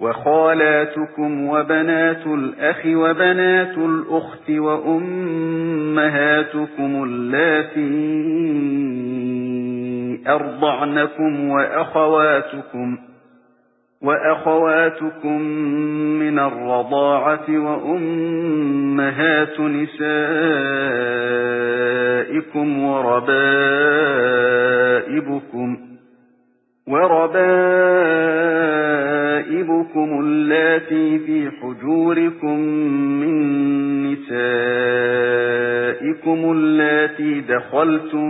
وَخَالَاتُكُمْ وَبَنَاتُ الْأَخِ وَبَنَاتُ الْأُخْتِ وَأُمَّهَاتُكُمُ اللَّاتِي أَرْضَعْنَكُمْ وَأَخَوَاتُكُمْ وَأَخَوَاتُكُمْ مِنَ الرَّضَاعَةِ وَأُمَّهَاتُ نِسَائِكُمْ وَرَبَائِبُكُمْ وربائبكم اللاتي في حجوركم من نسائكم اللاتي دخلتم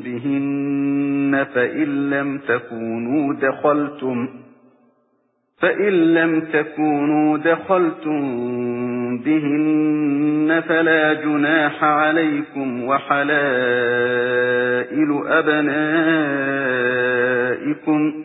بهن فإن لم تكونوا دخلتم فإن لم تكونوا دخلتم بهن فلا جناح عليكم وحلائل أبنائكم